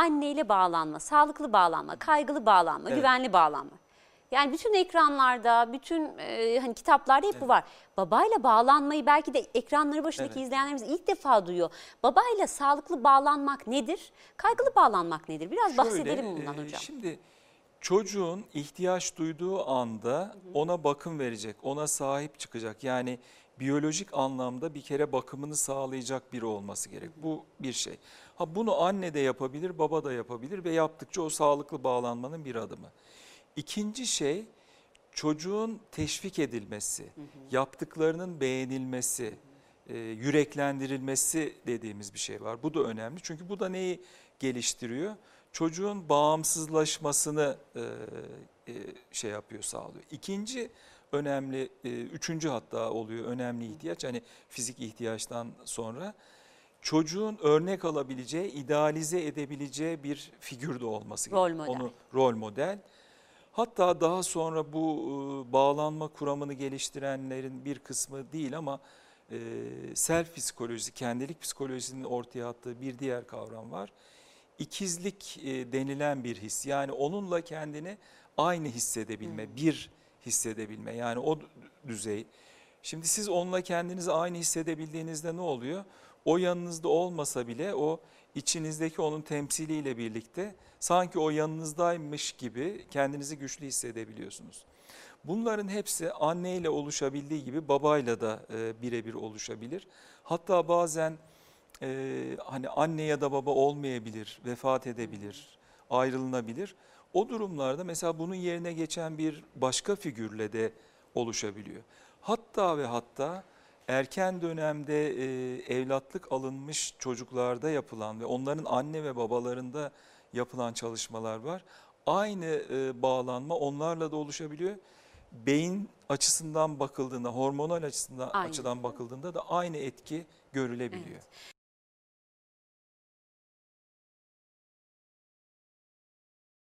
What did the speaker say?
anneyle bağlanma, sağlıklı bağlanma, kaygılı bağlanma, Evet. güvenli bağlanma. Yani bütün ekranlarda, bütün e, hani kitaplarda hep bu var. Babayla bağlanmayı belki de ekranları başındaki Evet. izleyenlerimiz ilk defa duyuyor. Babayla sağlıklı bağlanmak nedir? Kaygılı bağlanmak nedir? Biraz bahsedelim Şöyle, bundan e, hocam. Şimdi çocuğun ihtiyaç duyduğu anda ona bakım verecek, ona sahip çıkacak. Yani biyolojik anlamda bir kere bakımını sağlayacak biri olması gerek. Bu bir şey. Ha bunu anne de yapabilir, baba da yapabilir ve yaptıkça o sağlıklı bağlanmanın bir adımı. İkinci şey çocuğun teşvik edilmesi, yaptıklarının beğenilmesi, e, yüreklendirilmesi dediğimiz bir şey var. Bu da önemli çünkü bu da neyi geliştiriyor? Çocuğun bağımsızlaşmasını e, e, şey yapıyor, sağlıyor. İkinci önemli, e, üçüncü hatta oluyor önemli ihtiyaç hani fizik ihtiyaçtan sonra çocuğun örnek alabileceği, idealize edebileceği bir figür de olması Rol model. Onu rol model. Hatta daha sonra bu e, bağlanma kuramını geliştirenlerin bir kısmı değil ama e, self psikolojisi, kendilik psikolojisinin ortaya attığı bir diğer kavram var. İkizlik denilen bir his. Yani onunla kendini aynı hissedebilme, bir hissedebilme. Yani o dü- düzey. Şimdi siz onunla kendinizi aynı hissedebildiğinizde ne oluyor? O yanınızda olmasa bile o içinizdeki onun temsiliyle birlikte sanki o yanınızdaymış gibi kendinizi güçlü hissedebiliyorsunuz. Bunların hepsi anneyle oluşabildiği gibi babayla da e, birebir oluşabilir. Hatta bazen e, hani anne ya da baba olmayabilir, vefat edebilir, ayrılınabilir. O durumlarda mesela bunun yerine geçen bir başka figürle de oluşabiliyor. Hatta ve hatta erken dönemde e, evlatlık alınmış çocuklarda yapılan ve onların anne ve babalarında yapılan çalışmalar var. Aynı e, bağlanma onlarla da oluşabiliyor. Beyin açısından bakıldığında, hormonal açısından Aynı. açıdan bakıldığında da aynı etki görülebiliyor.